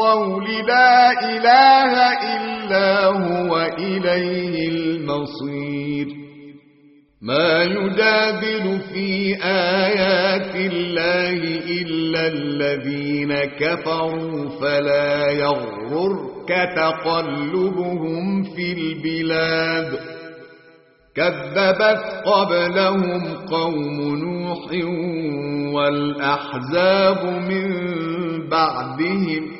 الطول لا إله إلا هو إليه المصير. ما يجادل في آيات الله إلا الذين كفروا فلا يغررك تقلبهم في البلاد. كذبت قبلهم قوم نوح والأحزاب من بعدهم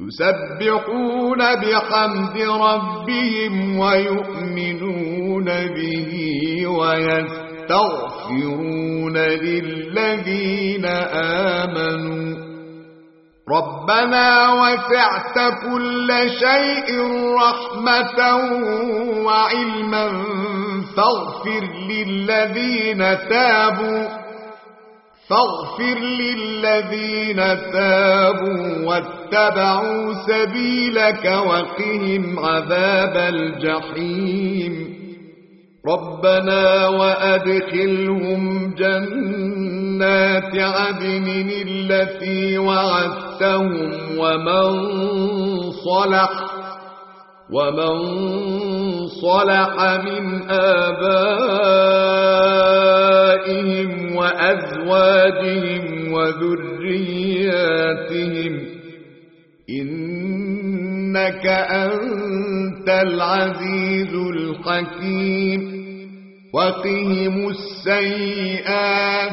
يسبحون بحمد ربهم ويؤمنون به ويستغفرون للذين آمنوا. ربنا وسعت كل شيء رحمة وعلما فاغفر للذين تابوا. فاغفر للذين تابوا واتبعوا سبيلك وقهم عذاب الجحيم. ربنا وأدخلهم جنات عدن التي وعدتهم ومن صلح ومن صلح من آبائهم وأزواجهم وذرياتهم إنك أنت العزيز الحكيم وقهم السيئات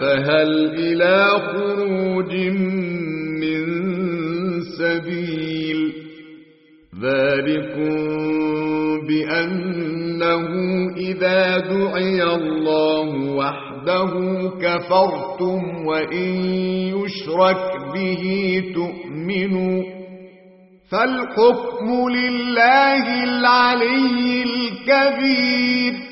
فهل إلى خروج من سبيل ذلكم بأنه إذا دعي الله وحده كفرتم وإن يشرك به تؤمنوا فالحكم لله العلي الكبير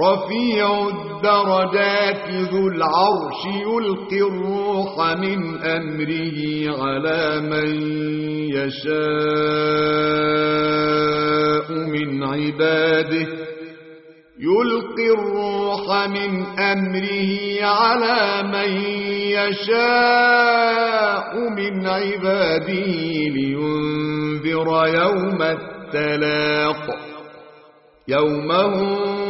رفيع الدرجات ذو العرش يلقي الروح من أمره على من يشاء من عباده. يلقي الروح من أمره على من يشاء من عباده لينذر يوم التلاق. يوم هم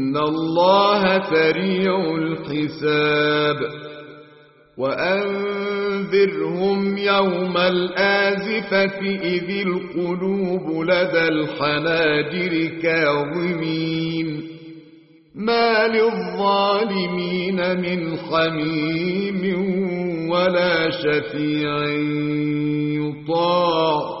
الله سريع الحساب وأنذرهم يوم الآزفة إذ القلوب لدى الحناجر كاظمين ما للظالمين من حميم ولا شفيع يطاع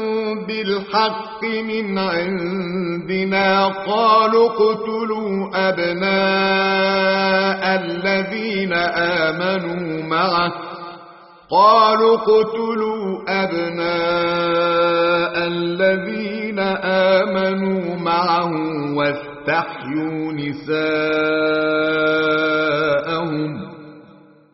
بالحق من عندنا قالوا اقتلوا أبناء الذين آمنوا معه. قالوا اقتلوا أبناء الذين آمنوا معه واستحيوا نساءهم.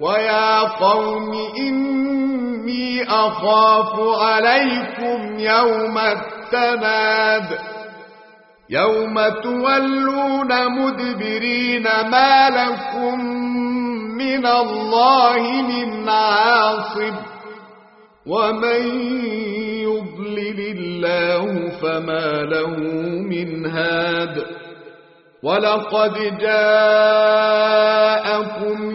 ويا قوم إني أخاف عليكم يوم التناد يوم تولون مدبرين ما لكم من الله من عاصب ومن يضلل الله فما له من هاد ولقد جاءكم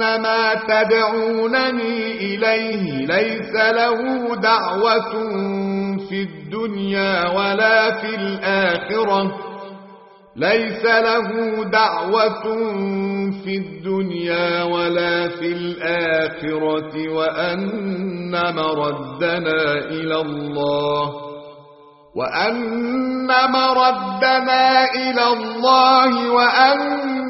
ما تدعونني إليه ليس له دعوة في الدنيا ولا في الآخرة ليس له دعوة في الدنيا ولا في الآخرة وأن مردنا إلى الله وأن مردنا إلى الله وأن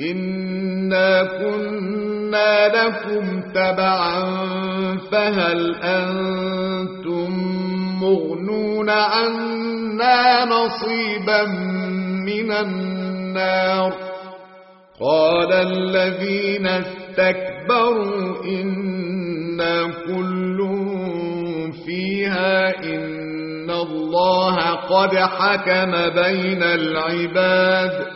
إنا كنا لكم تبعا فهل أنتم مغنون عنا نصيبا من النار قال الذين استكبروا إنا كل فيها إن الله قد حكم بين العباد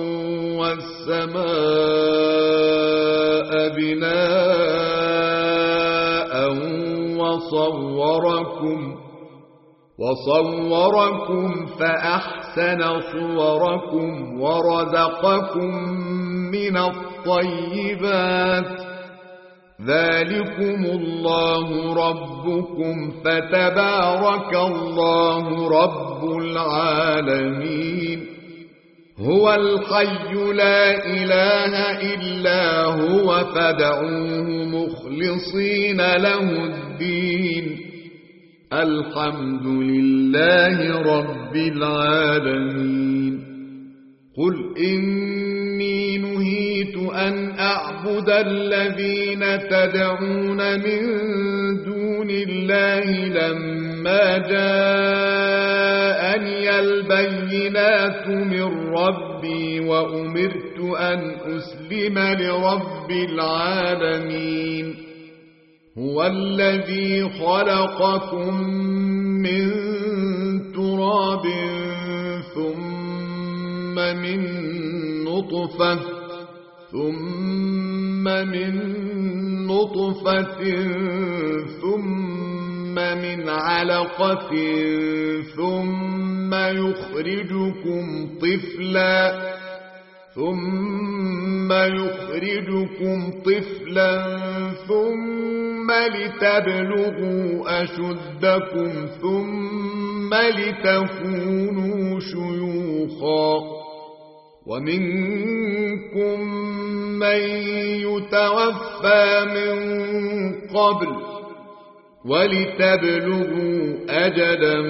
والسماء بناء وصوركم وصوركم فأحسن صوركم ورزقكم من الطيبات. ذلكم الله ربكم فتبارك الله رب العالمين. هو الحي لا إله إلا هو فدعوه مخلصين له الدين. الحمد لله رب العالمين. قل إني نهيت أن أعبد الذين تدعون من دون الله لما جاءني البينات من ربي وأمرت أن أسلم لرب العالمين هو الذي خلقكم من تراب ثم من نطفة ثم من نطفة ثم من علقة ثم يخرجكم طفلا ثم يخرجكم طفلا ثم لتبلغوا أشدكم ثم لتكونوا شيوخا ومنكم من يتوفى من قبل ولتبلغوا أجلا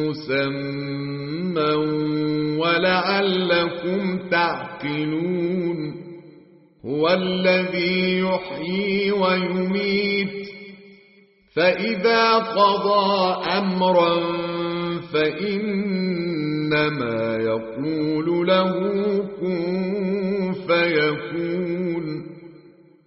مسمى ولعلكم تعقلون هو الذي يحيي ويميت فإذا قضى أمرا فإنما يقول له كن فيكون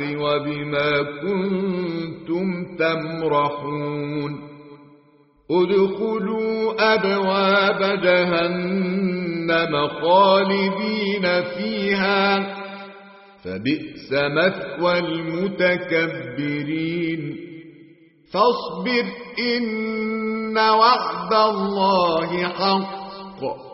وبما كنتم تمرحون. ادخلوا أبواب جهنم خالدين فيها. فبئس مثوى المتكبرين. فاصبر إن وعد الله حق.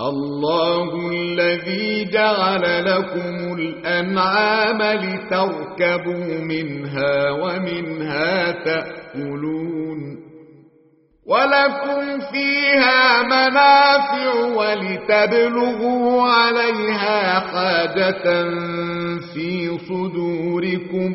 الله الذي جعل لكم الأنعام لتركبوا منها ومنها تأكلون ولكم فيها منافع ولتبلغوا عليها حاجة في صدوركم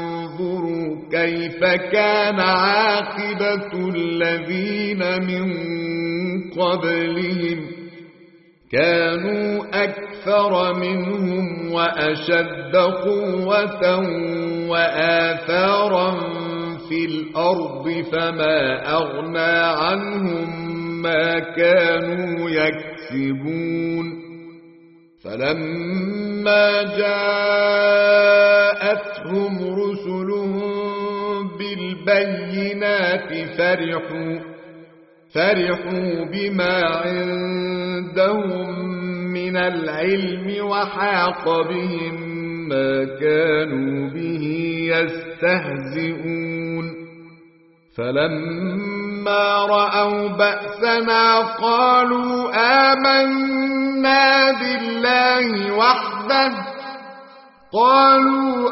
كيف كان عاقبة الذين من قبلهم؟ كانوا أكثر منهم وأشد قوة وآثارا في الأرض فما أغنى عنهم ما كانوا يكسبون. فلما جاءتهم رسلهم بالبينات فرحوا فرحوا بما عندهم من العلم وحاق بهم ما كانوا به يستهزئون. فلما رأوا بأسنا قالوا آمنا بالله وحده قالوا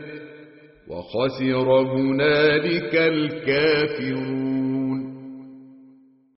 وخسر هنالك الكافرون.